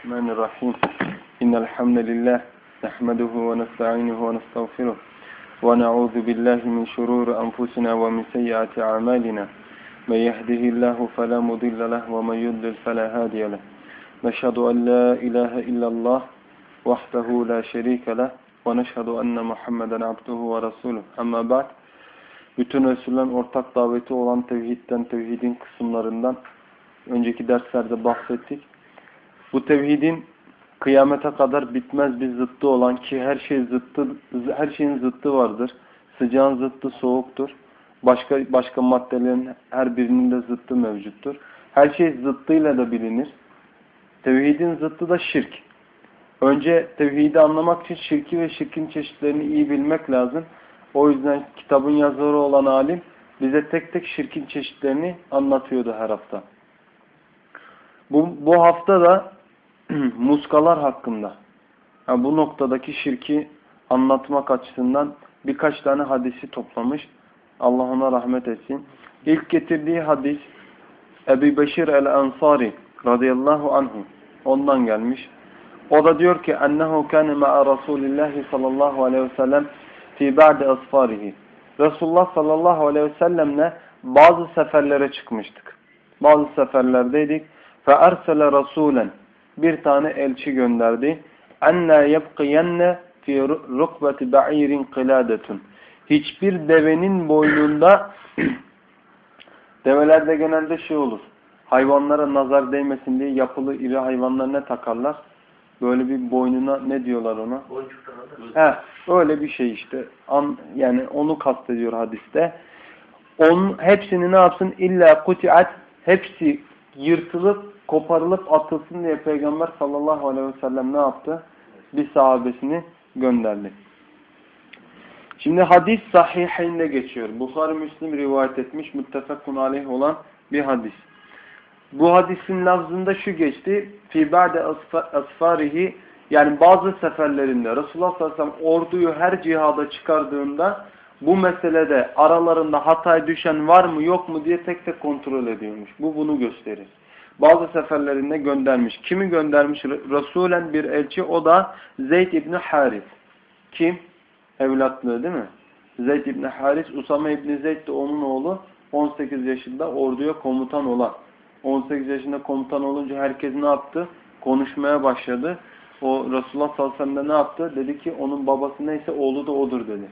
الرحمن الرحيم إن الحمد لله نحمده ونستعينه ونستغفره ونعوذ بالله من شرور أنفسنا ومن سيئات أعمالنا من يهده الله فلا مضل له ومن يضلل فلا هادي له نشهد أن لا إله إلا الله وحده لا شريك له ونشهد أن محمدا عبده ورسوله أما بعد bütün Resullerin ortak daveti olan tevhidden, tevhidin kısımlarından önceki derslerde bahsettik. Bu tevhidin kıyamete kadar bitmez bir zıttı olan ki her şey zıttı, her şeyin zıttı vardır. Sıcağın zıttı soğuktur. Başka başka maddelerin her birinin de zıttı mevcuttur. Her şey zıttıyla da bilinir. Tevhidin zıttı da şirk. Önce tevhidi anlamak için şirki ve şirkin çeşitlerini iyi bilmek lazım. O yüzden kitabın yazarı olan alim bize tek tek şirkin çeşitlerini anlatıyordu her hafta. Bu, bu hafta da muskalar hakkında. Yani bu noktadaki şirki anlatmak açısından birkaç tane hadisi toplamış. Allah ona rahmet etsin. İlk getirdiği hadis Ebu Beşir el-Ansari radıyallahu anhu. Ondan gelmiş. O da diyor ki ennehu kâne ma'a Rasulillahi sallallahu aleyhi ve sellem fi ba'de asfarihi. Resulullah sallallahu aleyhi ve sellemle bazı seferlere çıkmıştık. Bazı seferlerdeydik. Fe ersele rasulen bir tane elçi gönderdi. Enna yebqiyenne fi rukbeti ba'irin qiladetun. Hiçbir devenin boynunda develerde genelde şey olur. Hayvanlara nazar değmesin diye yapılı iri hayvanlar ne takarlar? Böyle bir boynuna ne diyorlar ona? He, öyle bir şey işte. An, yani onu kastediyor hadiste. Onun hepsini ne yapsın? İlla kutiat hepsi yırtılıp koparılıp atılsın diye Peygamber sallallahu aleyhi ve sellem ne yaptı? Bir sahabesini gönderdi. Şimdi hadis sahihinde geçiyor. Bukhari Müslim rivayet etmiş müttefakun aleyh olan bir hadis. Bu hadisin lafzında şu geçti. Fi ba'de asfarihi yani bazı seferlerinde Resulullah sallallahu aleyhi ve sellem orduyu her cihada çıkardığında bu meselede aralarında hatay düşen var mı yok mu diye tek tek kontrol ediyormuş. Bu bunu gösterir. Bazı seferlerinde göndermiş. Kimi göndermiş? Resulen bir elçi o da Zeyd İbni Haris. Kim? Evlatlığı değil mi? Zeyd İbni Haris, Usame İbni Zeyd de onun oğlu 18 yaşında orduya komutan olan. 18 yaşında komutan olunca herkes ne yaptı? Konuşmaya başladı. O Resulullah sallallahu aleyhi ve sellem ne yaptı? Dedi ki onun babası neyse oğlu da odur dedi.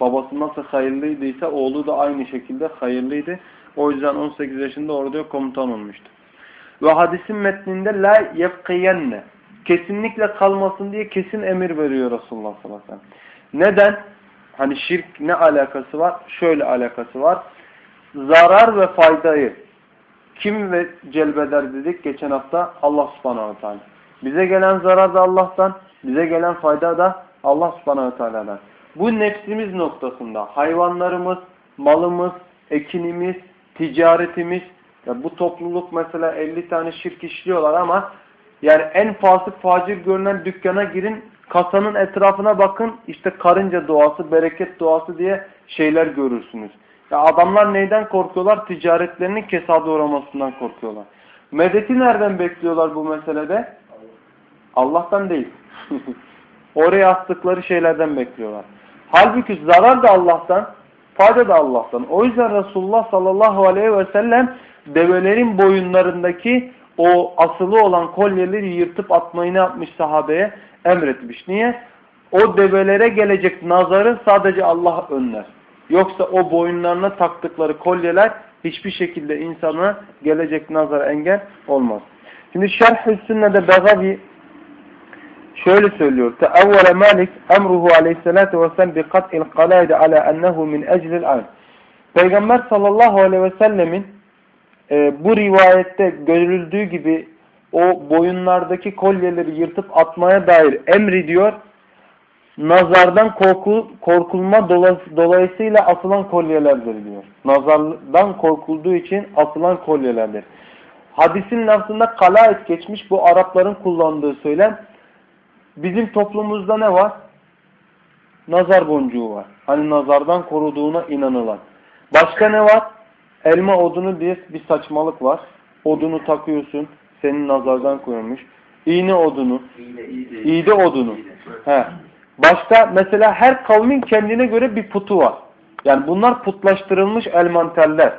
Babası nasıl hayırlıydıysa oğlu da aynı şekilde hayırlıydı. O yüzden 18 yaşında orduya komutan olmuştu. Ve hadisin metninde la yefkiyenne kesinlikle kalmasın diye kesin emir veriyor Resulullah sallallahu aleyhi ve sellem. Neden? Hani şirk ne alakası var? Şöyle alakası var. Zarar ve faydayı kim ve celbeder dedik geçen hafta? Allah subhanahu teala. Bize gelen zarar da Allah'tan, bize gelen fayda da Allah subhanahu teala'dan. Bu nefsimiz noktasında hayvanlarımız, malımız, ekinimiz, ticaretimiz, ya bu topluluk mesela 50 tane şirk işliyorlar ama yani en fasık facir görünen dükkana girin, kasanın etrafına bakın, işte karınca doğası, bereket doğası diye şeyler görürsünüz. Ya adamlar neyden korkuyorlar? Ticaretlerinin kesada uğramasından korkuyorlar. Medeti nereden bekliyorlar bu meselede? Allah'tan değil. Oraya astıkları şeylerden bekliyorlar. Halbuki zarar da Allah'tan, fayda da Allah'tan. O yüzden Resulullah sallallahu aleyhi ve sellem develerin boyunlarındaki o asılı olan kolyeleri yırtıp atmayı ne yapmış sahabeye? Emretmiş. Niye? O develere gelecek nazarı sadece Allah önler. Yoksa o boyunlarına taktıkları kolyeler hiçbir şekilde insana gelecek nazara engel olmaz. Şimdi Şerh-ü Sünne'de Begavi şöyle söylüyor. Teevvele Malik emruhu aleyhissalatu vesselam bi kat'il qalaydi ala ennehu min eclil an. Peygamber sallallahu aleyhi ve sellemin e, bu rivayette görüldüğü gibi o boyunlardaki kolyeleri yırtıp atmaya dair emri diyor. Nazardan korku, korkulma dolayısıyla asılan kolyelerdir diyor. Nazardan korkulduğu için asılan kolyelerdir. Hadisin lafzında kalayet geçmiş bu Arapların kullandığı söylem. Bizim toplumumuzda ne var? Nazar boncuğu var. Hani nazardan koruduğuna inanılan. Başka ne var? Elma odunu diye bir saçmalık var. Odunu takıyorsun. Senin nazardan koyulmuş. İğne odunu. İğde, odunu. He. Başka mesela her kavmin kendine göre bir putu var. Yani bunlar putlaştırılmış elmanterler.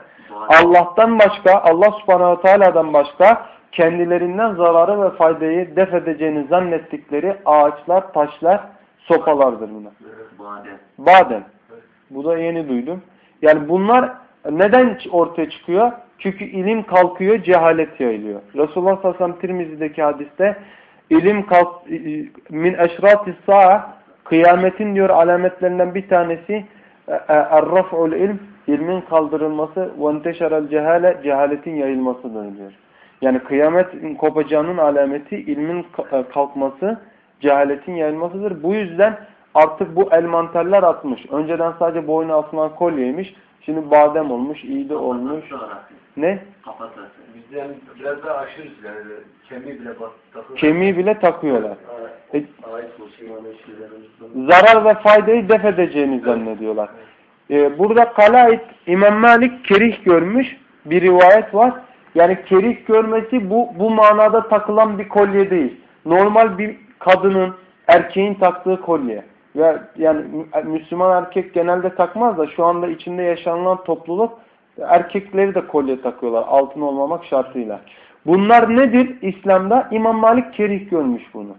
Allah'tan başka, Allah subhanahu teala'dan başka kendilerinden zararı ve faydayı def edeceğini zannettikleri ağaçlar, taşlar, sopalardır bunlar. Badem. Badem. Bu da yeni duydum. Yani bunlar neden ortaya çıkıyor? Çünkü ilim kalkıyor, cehalet yayılıyor. Resulullah sallallahu aleyhi ve sellem Tirmizi'deki hadiste ilim kalk, min eşratis sa'a kıyametin diyor alametlerinden bir tanesi er-raf'ul ilm ilmin kaldırılması ve enteşerel cehale cehaletin yayılmasıdır diyor. Yani kıyamet kopacağının alameti ilmin kalkması, cehaletin yayılmasıdır. Bu yüzden artık bu elmanterler atmış. Önceden sadece boyuna asılan kolyeymiş. Şimdi badem olmuş, iğde olmuş. Ne? Kafatası. Bizden biraz daha aşırız yani. Kemiği bile bak takıyor. Kemiği bile takıyorlar. E, Müslümanın şeylerimizden. zarar ve faydayı def edeceğini zannediyorlar. Ee, burada Kalait İmam Malik kerih görmüş bir rivayet var. Yani kerih görmesi bu, bu manada takılan bir kolye değil. Normal bir kadının, erkeğin taktığı kolye. Ya yani Müslüman erkek genelde takmaz da şu anda içinde yaşanılan topluluk erkekleri de kolye takıyorlar altın olmamak şartıyla. Bunlar nedir İslam'da? İmam Malik kerih görmüş bunu.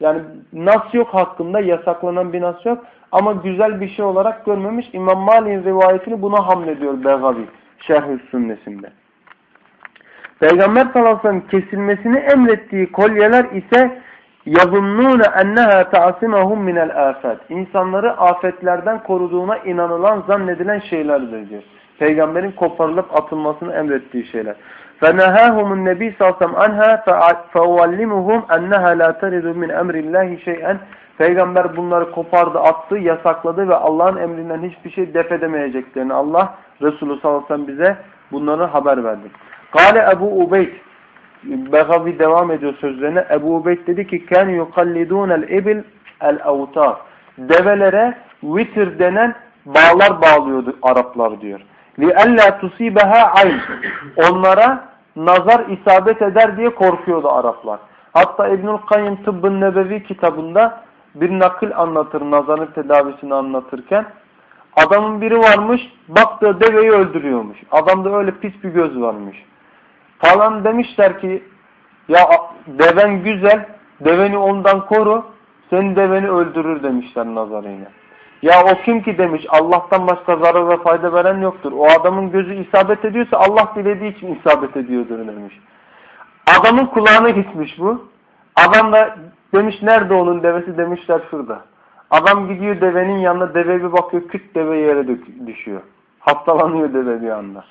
Yani nas yok hakkında yasaklanan bir nas yok ama güzel bir şey olarak görmemiş. İmam Malik'in rivayetini buna hamlediyor Begavi Şerh-ü Sünnesinde. Peygamber sallallahu kesilmesini emrettiği kolyeler ise يَظُنُّونَ اَنَّهَا تَعْسِمَهُمْ مِنَ الْآفَاتِ İnsanları afetlerden koruduğuna inanılan, zannedilen şeylerdir diyor. Peygamberin koparılıp atılmasını emrettiği şeyler. فَنَهَاهُمُ النَّبِي سَلْسَمْ عَنْهَا فَاُوَلِّمُهُمْ اَنَّهَا لَا تَرِدُ مِنْ اَمْرِ اللّٰهِ شَيْئًا Peygamber bunları kopardı, attı, yasakladı ve Allah'ın emrinden hiçbir şey def edemeyeceklerini Allah Resulü sallallahu aleyhi ve sellem bize bunları haber verdi. Kale Ebu Ubeyd Begavi devam ediyor sözlerine. Ebu Ubeyd dedi ki كَانْ يُقَلِّدُونَ الْاِبِلْ الْاَوْتَارِ Develere vitir denen bağlar bağlıyordu Araplar diyor. لِأَلَّا تُصِيبَهَا عَيْنِ Onlara nazar isabet eder diye korkuyordu Araplar. Hatta İbnül Kayyım Tıbbın Nebevi kitabında bir nakil anlatır nazarın tedavisini anlatırken. Adamın biri varmış baktığı deveyi öldürüyormuş. Adamda öyle pis bir göz varmış. Falan demişler ki ya deven güzel deveni ondan koru senin deveni öldürür demişler nazarıyla. Ya o kim ki demiş Allah'tan başka zarar ve fayda veren yoktur. O adamın gözü isabet ediyorsa Allah dilediği için isabet ediyordur demiş. Adamın kulağına gitmiş bu. Adam da demiş nerede onun devesi demişler şurada. Adam gidiyor devenin yanına deve bir bakıyor küt deve yere düşüyor. Hastalanıyor deve bir anda.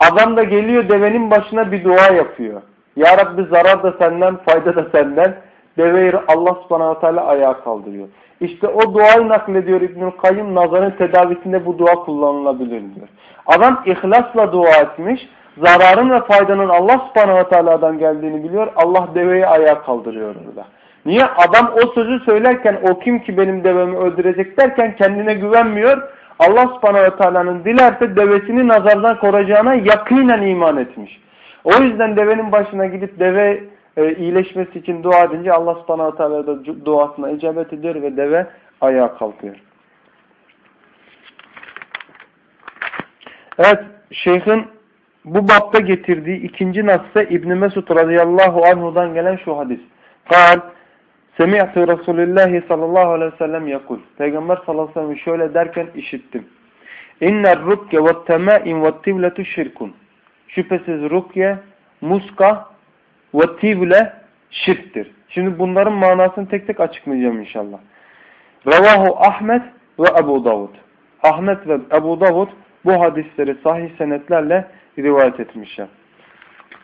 Adam da geliyor devenin başına bir dua yapıyor. Ya Rabbi zarar da senden fayda da senden. Deveyi Allah subhanahu teala ayağa kaldırıyor. İşte o duayı naklediyor İbnül Kayyım nazarın tedavisinde bu dua kullanılabilir diyor. Adam ihlasla dua etmiş. Zararın ve faydanın Allah subhanahu teala'dan geldiğini biliyor. Allah deveyi ayağa kaldırıyor orada. Niye? Adam o sözü söylerken o kim ki benim devemi öldürecek derken kendine güvenmiyor. Allah subhanahu teala'nın dilerse devesini nazardan koruyacağına yakinen iman etmiş. O yüzden devenin başına gidip deve e, iyileşmesi için dua edince Allah subhanahu teala da duasına icabet ediyor ve deve ayağa kalkıyor. Evet, şeyhin bu bapta getirdiği ikinci nasıl İbn Mesud radıyallahu anhu'dan gelen şu hadis. Kal Semi'tu Resulullah sallallahu aleyhi ve sellem yakul. Peygamber sallallahu aleyhi ve sellem şöyle derken işittim. İnner rukke ve temâin ve tivletu şirkun. Şüphesiz rukye, muska ve tivle şirktir. Şimdi bunların manasını tek tek açıklayacağım inşallah. Ravahu Ahmet ve Ebu Davud. Ahmet ve Ebu Davud bu hadisleri sahih senetlerle rivayet etmişler.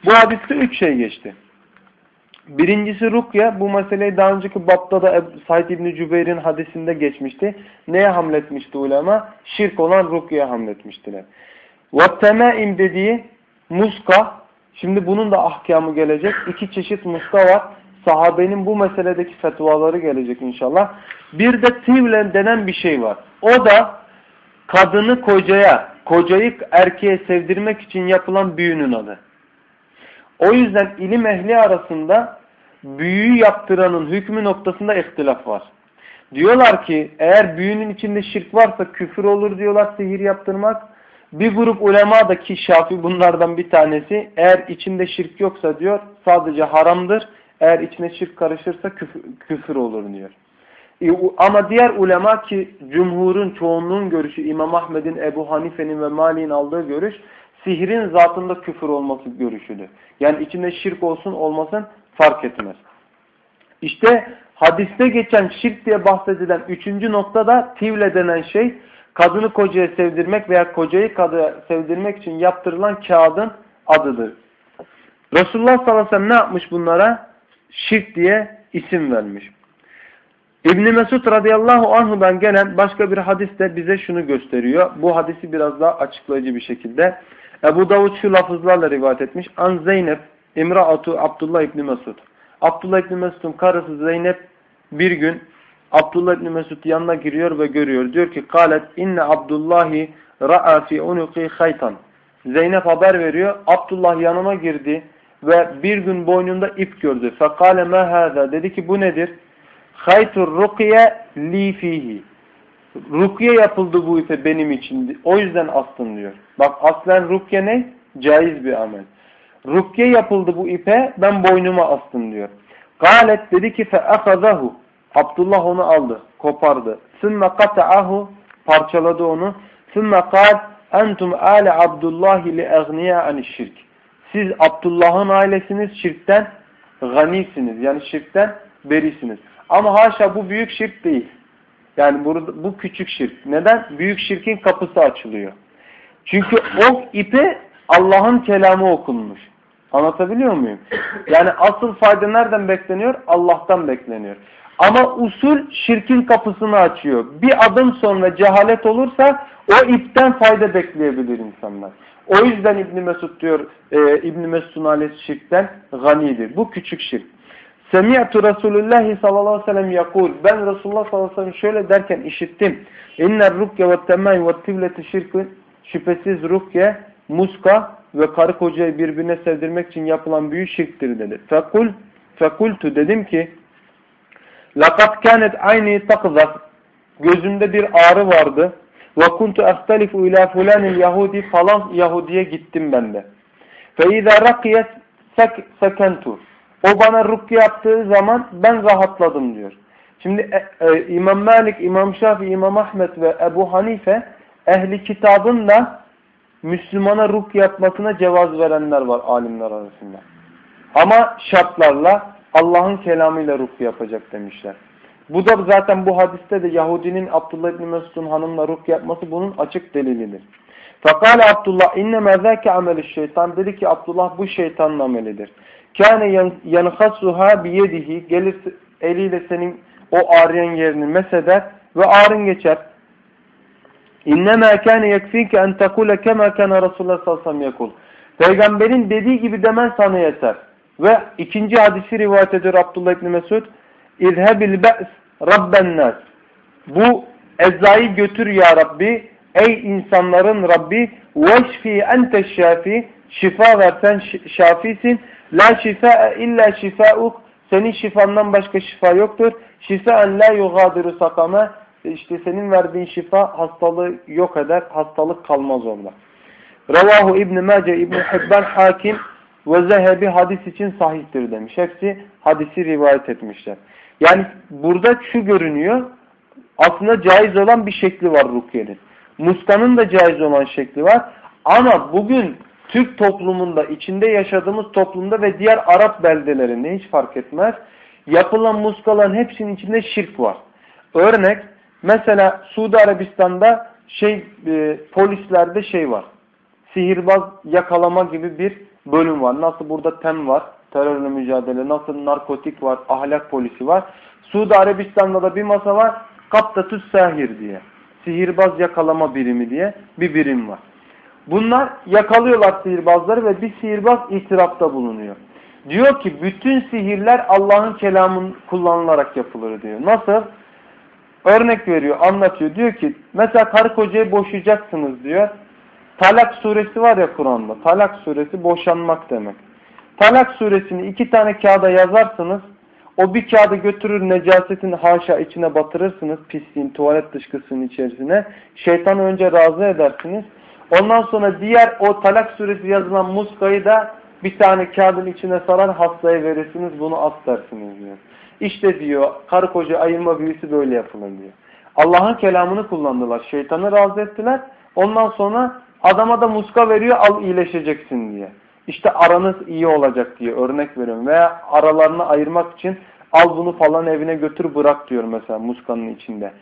Bu hadiste üç şey geçti. Birincisi rukya. Bu meseleyi daha önceki bapta da Said İbni Cübeyr'in hadisinde geçmişti. Neye hamletmişti ulema? Şirk olan rukya'ya hamletmiştiler. Vattemâim dediği muska. Şimdi bunun da ahkamı gelecek. İki çeşit muska var. Sahabenin bu meseledeki fetvaları gelecek inşallah. Bir de tivlen denen bir şey var. O da kadını kocaya, kocayı erkeğe sevdirmek için yapılan büyünün adı. O yüzden ilim ehli arasında büyüyü yaptıranın hükmü noktasında ihtilaf var. Diyorlar ki eğer büyünün içinde şirk varsa küfür olur diyorlar sihir yaptırmak. Bir grup ulema da ki Şafi bunlardan bir tanesi eğer içinde şirk yoksa diyor sadece haramdır. Eğer içine şirk karışırsa küfür, küfür olur diyor. E, ama diğer ulema ki cumhurun çoğunluğun görüşü İmam Ahmed'in, Ebu Hanife'nin ve Mali'nin aldığı görüş sihrin zatında küfür olması görüşüdür. Yani içinde şirk olsun olmasın fark etmez. İşte hadiste geçen şirk diye bahsedilen üçüncü noktada tivle denen şey kadını kocaya sevdirmek veya kocayı kadıya sevdirmek için yaptırılan kağıdın adıdır. Resulullah sallallahu aleyhi ve sellem ne yapmış bunlara? Şirk diye isim vermiş. İbn Mesud radıyallahu anhudan gelen başka bir hadis de bize şunu gösteriyor. Bu hadisi biraz daha açıklayıcı bir şekilde. Ebu Davud şu lafızlarla rivayet etmiş. An Zeynep İmraatu Abdullah İbni Mesud. Abdullah İbni Mesud'un karısı Zeynep bir gün Abdullah İbni Mesud yanına giriyor ve görüyor. Diyor ki Kalet inne Abdullahi ra'a fi unuqi haytan. Zeynep haber veriyor. Abdullah yanıma girdi ve bir gün boynunda ip gördü. Fekale ma hâzâ. Dedi ki bu nedir? Haytur rukiye li fihi. Rukiye yapıldı bu ipe benim için. O yüzden astım diyor. Bak aslen rukiye ne? Caiz bir amel. Rukiye yapıldı bu ipe ben boynuma astım diyor. Galet dedi ki fe'ahazahu. Abdullah onu aldı, kopardı. Sümme kata'ahu parçaladı onu. Sümme kal entum ale Abdullahi li eğniya anişşirk. Siz Abdullah'ın ailesiniz şirkten ganisiniz. Yani şirkten berisiniz. Ama haşa bu büyük şirk değil. Yani burada, bu küçük şirk. Neden? Büyük şirkin kapısı açılıyor. Çünkü o ipe Allah'ın kelamı okunmuş. Anlatabiliyor muyum? Yani asıl fayda nereden bekleniyor? Allah'tan bekleniyor. Ama usul şirkin kapısını açıyor. Bir adım sonra cehalet olursa o ipten fayda bekleyebilir insanlar. O yüzden İbn Mesud diyor e, İbn Mesud'un ailesi şirkten ganidir. Bu küçük şirk. Semi'tu Resulullah sallallahu aleyhi ve sellem yakul. Ben Resulullah sallallahu aleyhi ve sellem şöyle derken işittim. İnner rukye ve temay ve tivleti şirkün. Şüphesiz rukye, muska ve karı kocayı birbirine sevdirmek için yapılan büyü şirktir dedi. Fekul, fekultu dedim ki lakat kânet ayni takzat gözümde bir ağrı vardı ve kuntu astalifu ila fulanil yahudi falan yahudiye gittim ben de. Fe izâ rakiyet sekentu o bana rukki yaptığı zaman ben rahatladım diyor. Şimdi e, e, İmam Malik, İmam Şafi, İmam Ahmet ve Ebu Hanife ehli kitabın da Müslümana ruk yapmasına cevaz verenler var alimler arasında. Ama şartlarla Allah'ın kelamıyla ruk yapacak demişler. Bu da zaten bu hadiste de Yahudinin Abdullah İbni Mesud'un hanımla ruk yapması bunun açık delilidir. Fakale Abdullah inneme zâke ameli şeytan. Dedi ki Abdullah bu şeytanın amelidir. Kâne yanhasuha biyedihi. Gelir eliyle senin o ağrıyan yerini meseder ve ağrın geçer. İnnemâ kâne yekfîke en tekule kemâ kâne Resulullah sallallahu aleyhi ve sellem Peygamberin dediği gibi demen sana yeter. Ve ikinci hadisi rivayet ediyor Abdullah İbni Mesud. İzhebil be's rabben nas. Bu eczayı götür ya Rabbi. Ey insanların Rabbi. Veşfi ente şafi. Şifa versen şafisin. La şifa illa şifauk. Senin şifandan başka şifa yoktur. Şifaen la yugadiru sakame. İşte senin verdiğin şifa hastalığı yok eder. Hastalık kalmaz orada. Ravahu İbn Mace, İbn Hibban Hakim ve Zehebi hadis için sahihtir demiş. Hepsi hadisi rivayet etmişler. Yani burada şu görünüyor. Aslında caiz olan bir şekli var rukyenin. Muskanın da caiz olan şekli var. Ama bugün Türk toplumunda, içinde yaşadığımız toplumda ve diğer Arap beldelerinde hiç fark etmez. Yapılan muskaların hepsinin içinde şirk var. Örnek mesela Suudi Arabistan'da şey e, polislerde şey var. Sihirbaz yakalama gibi bir bölüm var. Nasıl burada TEM var, terörle mücadele, nasıl narkotik var, ahlak polisi var. Suudi Arabistan'da da bir masa var, kaptatüs sahir diye. Sihirbaz yakalama birimi diye bir birim var. Bunlar yakalıyorlar sihirbazları ve bir sihirbaz itirafta bulunuyor. Diyor ki bütün sihirler Allah'ın kelamın kullanılarak yapılır diyor. Nasıl? Örnek veriyor, anlatıyor. Diyor ki mesela karı kocayı boşayacaksınız diyor. Talak suresi var ya Kur'an'da. Talak suresi boşanmak demek. Talak suresini iki tane kağıda yazarsınız. O bir kağıdı götürür necasetin haşa içine batırırsınız. Pisliğin tuvalet dışkısının içerisine. Şeytanı önce razı edersiniz. Ondan sonra diğer o talak suresi yazılan muskayı da bir tane kağıdın içine sarar hastaya verirsiniz. Bunu at dersiniz diyor. İşte diyor karı koca ayırma büyüsü böyle yapılır diyor. Allah'ın kelamını kullandılar. Şeytanı razı ettiler. Ondan sonra adama da muska veriyor al iyileşeceksin diye. İşte aranız iyi olacak diye örnek veriyorum. Veya aralarını ayırmak için al bunu falan evine götür bırak diyor mesela muskanın içinde.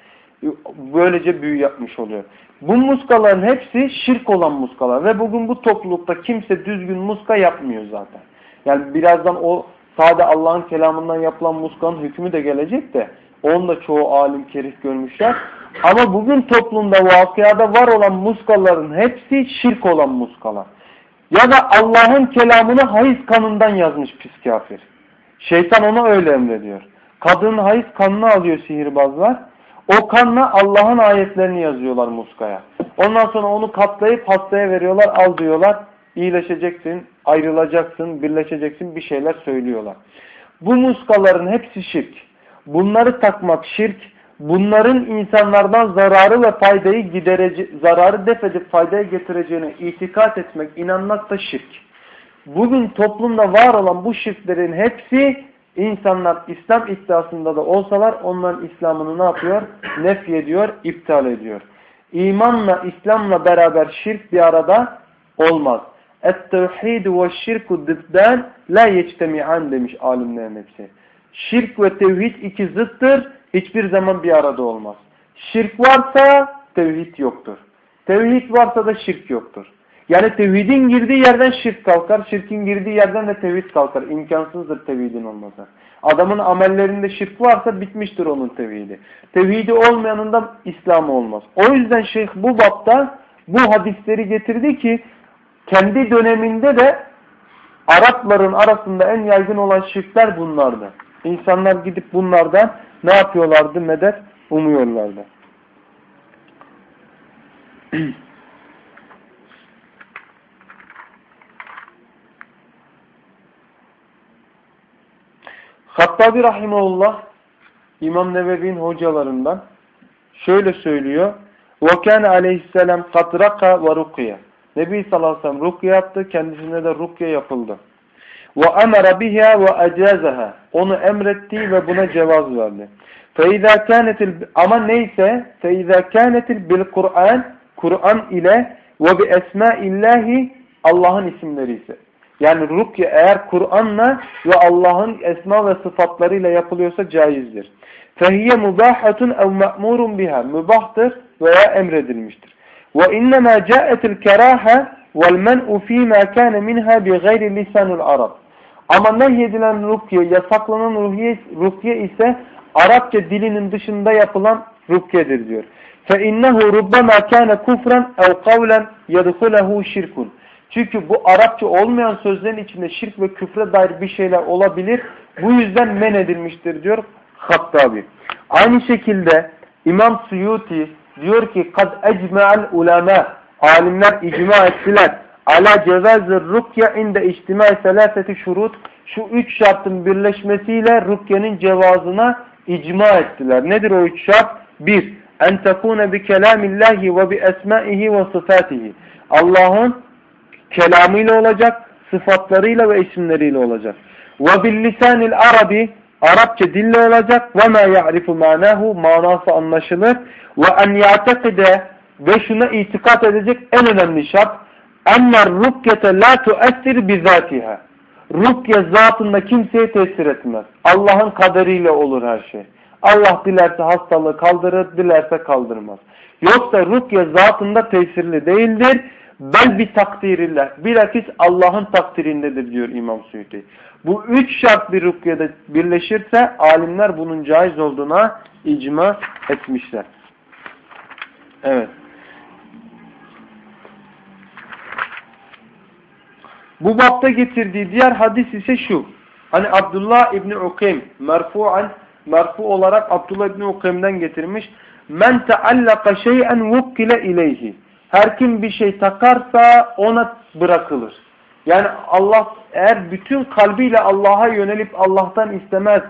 Böylece büyü yapmış oluyor. Bu muskaların hepsi şirk olan muskalar. Ve bugün bu toplulukta kimse düzgün muska yapmıyor zaten. Yani birazdan o sade Allah'ın kelamından yapılan muskanın hükmü de gelecek de onu da çoğu alim kerih görmüşler. Ama bugün toplumda vakıada var olan muskaların hepsi şirk olan muskalar. Ya da Allah'ın kelamını hayız kanından yazmış pis kafir. Şeytan ona öyle emrediyor. Kadının hayız kanını alıyor sihirbazlar. O kanla Allah'ın ayetlerini yazıyorlar muskaya. Ondan sonra onu katlayıp hastaya veriyorlar. Al diyorlar. İyileşeceksin, ayrılacaksın, birleşeceksin bir şeyler söylüyorlar. Bu muskaların hepsi şirk. Bunları takmak şirk. Bunların insanlardan zararı ve faydayı giderece zararı def edip faydaya getireceğine itikat etmek, inanmak da şirk. Bugün toplumda var olan bu şirklerin hepsi insanlar İslam iddiasında da olsalar onların İslam'ını ne yapıyor? Nef ediyor, iptal ediyor. İmanla, İslam'la beraber şirk bir arada olmaz. Et-tevhid ve şirku dıddan la yectemi'an demiş alimlerin hepsi. Şirk ve tevhid iki zıttır. Hiçbir zaman bir arada olmaz. Şirk varsa tevhid yoktur. Tevhid varsa da şirk yoktur. Yani tevhidin girdiği yerden şirk kalkar, şirkin girdiği yerden de tevhid kalkar. İmkansızdır tevhidin olması. Adamın amellerinde şirk varsa bitmiştir onun tevhidi. Tevhidi olmayanında İslam olmaz. O yüzden şeyh bu bapta bu hadisleri getirdi ki kendi döneminde de Arapların arasında en yaygın olan şirkler bunlardı. İnsanlar gidip bunlardan ne yapıyorlardı? Medet umuyorlardı. Hattabi Rahimullah İmam Nevevi'nin hocalarından şöyle söylüyor. وَكَانَ aleyhisselam katraka ve rukiye. Nebi sallallahu aleyhi ve sellem rukye yaptı. Kendisine de rukye yapıldı. Ve emara biha ve ecazaha. Onu emretti ve buna cevaz verdi. Feiza kanetil ama neyse feiza kanetil bil Kur'an Kur'an ile ve bi esmaillahi Allah'ın isimleri ise. Yani rukye eğer Kur'an'la ve Allah'ın esma ve sıfatlarıyla yapılıyorsa caizdir. Fehiyye mubahatun ev me'murun biha. Mübahtır veya emredilmiştir. Ve innema ca'etil keraha vel men'u fîmâ kâne minha bi gayri lisanul arab. Ama nehyedilen rukye, yasaklanan ruhye, rukye ise Arapça dilinin dışında yapılan rukyedir diyor. فَاِنَّهُ رُبَّمَا كَانَ كُفْرًا اَوْ قَوْلًا يَدْخُلَهُ şirkun. Çünkü bu Arapça olmayan sözlerin içinde şirk ve küfre dair bir şeyler olabilir. Bu yüzden men edilmiştir diyor Hattabi. Aynı şekilde İmam Suyuti diyor ki kad ecme'al ulema alimler icma ettiler. Ala cevazir rukye inde içtimai selaseti şurut şu üç şartın birleşmesiyle rukyenin cevazına icma ettiler. Nedir o üç şart? Bir, en tekune bi kelamillahi ve bi esmaihi ve sıfatihi. Allah'ın kelamıyla olacak, sıfatlarıyla ve isimleriyle olacak. Ve bil lisanil arabi Arapça dille olacak ve ma ya'rifu manahu manası anlaşılır ve en ya'tekide ve şuna itikat edecek en önemli şart enner rukyete la tuessir bizatiha rukye zatında kimseye tesir etmez. Allah'ın kaderiyle olur her şey. Allah dilerse hastalığı kaldırır, dilerse kaldırmaz. Yoksa rukye zatında tesirli değildir. Bel bir takdirillah. Bilakis Allah'ın takdirindedir diyor İmam Suyuti. Bu üç şart bir rukyede birleşirse alimler bunun caiz olduğuna icma etmişler. Evet. Bu bapta getirdiği diğer hadis ise şu. Hani Abdullah İbni Ukaym merfu'an merfu olarak Abdullah İbni Ukaym'den getirmiş. Men teallaka şey'en vukkile ileyhi. Her kim bir şey takarsa ona bırakılır. Yani Allah eğer bütün kalbiyle Allah'a yönelip Allah'tan istemez,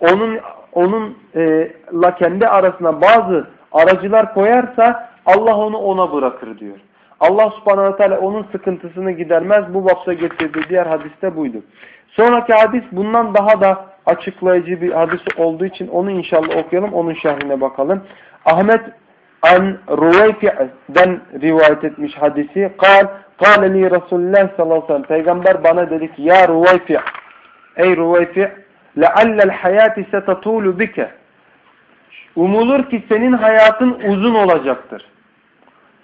onun onun e, kendi arasına bazı aracılar koyarsa Allah onu ona bırakır diyor. Allah subhanahu teala onun sıkıntısını gidermez. Bu bapta getirdiği diğer hadiste buydu. Sonraki hadis bundan daha da açıklayıcı bir hadis olduğu için onu inşallah okuyalım. Onun şerhine bakalım. Ahmet an Ruveyfi'den rivayet etmiş hadisi. Kal, kâle li Resulullah sallallahu aleyhi ve sellem. Peygamber bana dedi ki ya Ruveyfi' ey Ruveyfi' leallel hayati setatulu bike umulur ki senin hayatın uzun olacaktır.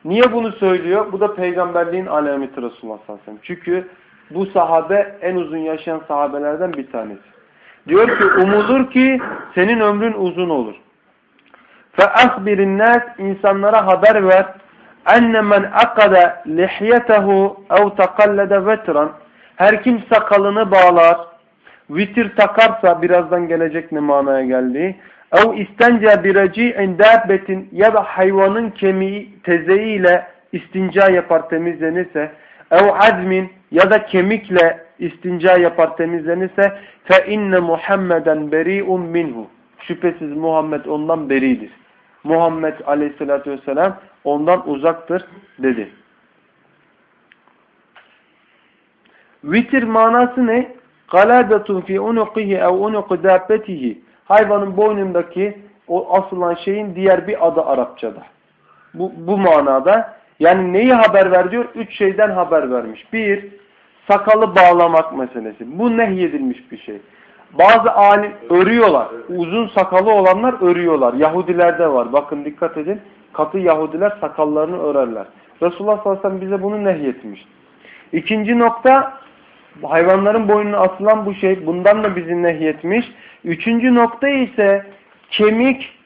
Niye bunu söylüyor? Bu da peygamberliğin alameti Resulullah sallallahu aleyhi ve sellem. Çünkü bu sahabe en uzun yaşayan sahabelerden bir tanesi. Diyor ki umulur ki senin ömrün uzun olur. Fe ahbirin insanlara haber ver. Enne men akada lihyetehu ev takallede vetran. Her kim sakalını bağlar, vitir takarsa birazdan gelecek ne manaya geldiği. Ev istence bireci'in dabbetin ya da hayvanın kemiği tezeyiyle istinca yapar temizlenirse. Ev azmin ya da kemikle istinca yapar temizlenirse fe inne Muhammeden beriun minhu. Şüphesiz Muhammed ondan beridir. Muhammed aleyhissalatü vesselam ondan uzaktır dedi. Vitir manası ne? Galadatun fi unuqihi ev unuqu dabbetihi. Hayvanın boynundaki o asılan şeyin diğer bir adı Arapçada. Bu, bu manada yani neyi haber ver diyor? Üç şeyden haber vermiş. Bir, sakalı bağlamak meselesi. Bu nehyedilmiş bir şey. Bazı alim örüyorlar. Uzun sakalı olanlar örüyorlar. Yahudilerde var. Bakın dikkat edin. Katı Yahudiler sakallarını örerler. Resulullah sallallahu aleyhi ve sellem bize bunu nehyetmiş. İkinci nokta hayvanların boynuna asılan bu şey. Bundan da bizi nehyetmiş. Üçüncü nokta ise kemik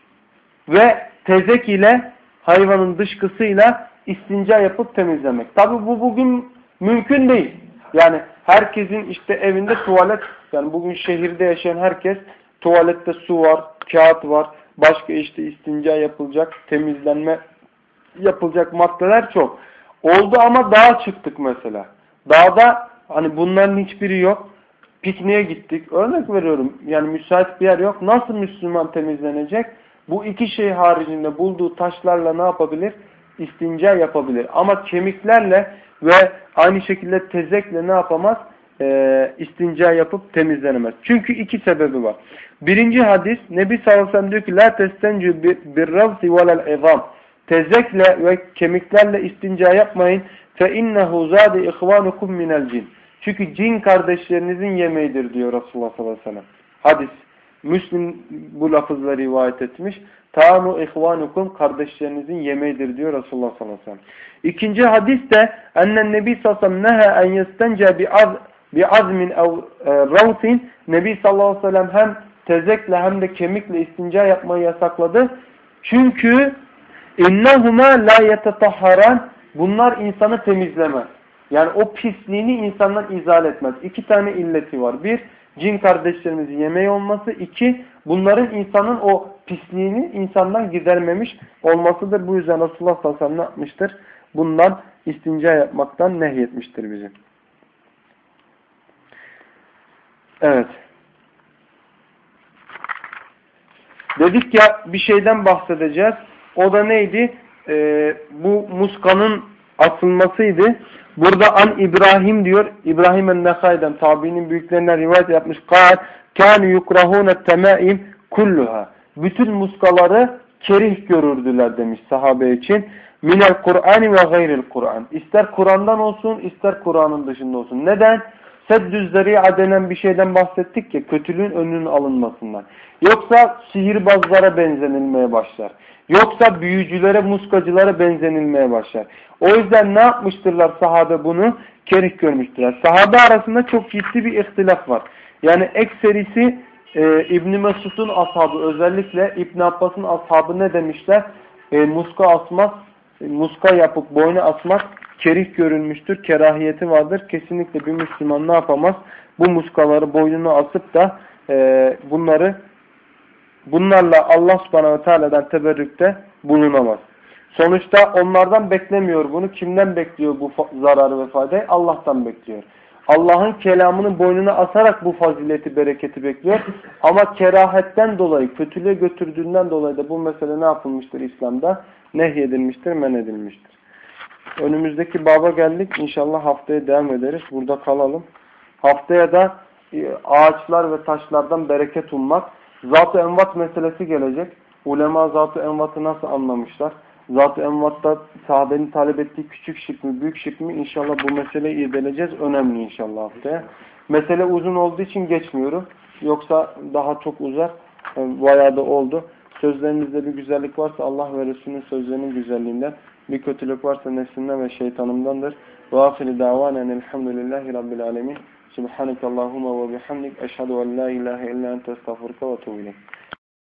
ve tezek ile hayvanın dışkısıyla istinca yapıp temizlemek. Tabi bu bugün mümkün değil. Yani herkesin işte evinde tuvalet yani bugün şehirde yaşayan herkes tuvalette su var, kağıt var, başka işte istinca yapılacak, temizlenme yapılacak maddeler çok. Oldu ama dağa çıktık mesela. Dağda hani bunların hiçbiri yok. Pikniğe gittik. Örnek veriyorum. Yani müsait bir yer yok. Nasıl Müslüman temizlenecek? Bu iki şey haricinde bulduğu taşlarla ne yapabilir? İstinca yapabilir. Ama kemiklerle ve aynı şekilde tezekle ne yapamaz? E, istinca yapıp temizlenemez. Çünkü iki sebebi var. Birinci hadis Nebi sallallahu aleyhi diyor ki La testencu bir ravsi velel izam Tezekle ve kemiklerle istinca yapmayın. Fe innehu zâde ihvanukum minel cin. Çünkü cin kardeşlerinizin yemeğidir diyor Resulullah sallallahu aleyhi ve sellem. Hadis. Müslim bu lafızla rivayet etmiş. Tanu ihvanukum kardeşlerinizin yemeğidir diyor Resulullah sallallahu aleyhi ve sellem. İkinci hadis de ennen nebi sallallahu aleyhi ve sellem nehe en yestenca bi'az bir azmin ev e, ravsin Nebi sallallahu aleyhi ve sellem hem tezekle hem de kemikle istinca yapmayı yasakladı. Çünkü innehuma la yetetahharan bunlar insanı temizlemez. Yani o pisliğini insandan izal etmez. İki tane illeti var. Bir, cin kardeşlerimizin yemeği olması. İki, bunların insanın o pisliğini insandan gidermemiş olmasıdır. Bu yüzden Resulullah sallallahu aleyhi ve sellem ne yapmıştır? Bundan istinca yapmaktan nehyetmiştir bizi. Evet. Dedik ya bir şeyden bahsedeceğiz. O da neydi? Ee, bu muskanın asılmasıydı. Burada an İbrahim diyor. İbrahim el-Nekay'den tabiinin büyüklerinden rivayet yapmış. Kâl kânu yukrahûne temâim kulluha. Bütün muskaları kerih görürdüler demiş sahabe için. Minel Kur'an ve gayril Kur'an. İster Kur'an'dan olsun ister Kur'an'ın dışında olsun. Neden? Seddüz zeri'a denen bir şeyden bahsettik ki kötülüğün önünün alınmasından. Yoksa sihirbazlara benzenilmeye başlar. Yoksa büyücülere, muskacılara benzenilmeye başlar. O yüzden ne yapmıştırlar sahabe bunu? Kerih görmüştürler. Sahabe arasında çok ciddi bir ihtilaf var. Yani ekserisi e, İbn Mesud'un ashabı özellikle İbn Abbas'ın ashabı ne demişler? E, muska asmak, e, muska yapıp boynu asmak kerih görülmüştür, kerahiyeti vardır. Kesinlikle bir Müslüman ne yapamaz? Bu muskaları boynuna asıp da e, bunları bunlarla Allah subhanahu teala'dan teberrükte bulunamaz. Sonuçta onlardan beklemiyor bunu. Kimden bekliyor bu zararı ve faydayı? Allah'tan bekliyor. Allah'ın kelamını boynuna asarak bu fazileti, bereketi bekliyor. Ama kerahetten dolayı, kötülüğe götürdüğünden dolayı da bu mesele ne yapılmıştır İslam'da? Nehyedilmiştir, men edilmiştir. Önümüzdeki baba geldik. İnşallah haftaya devam ederiz. Burada kalalım. Haftaya da e, ağaçlar ve taşlardan bereket ummak. Zat-ı envat meselesi gelecek. Ulema zat-ı envatı nasıl anlamışlar? Zat-ı envatta sahabenin talep ettiği küçük şirk mi, büyük şirk mi? İnşallah bu meseleyi irdeleyeceğiz. Önemli inşallah haftaya. Mesele uzun olduğu için geçmiyorum. Yoksa daha çok uzar. E, Bayağı da oldu. Sözlerimizde bir güzellik varsa Allah ve Resulünün sözlerinin güzelliğinden, bir kötülük varsa nefsinden ve şeytanımdandır. Ve ahiri davanen elhamdülillahi rabbil alemin. Subhaneke Allahumma ve bihamdik. Eşhedü en la ilahe illa ente estağfurka ve tuğbilek.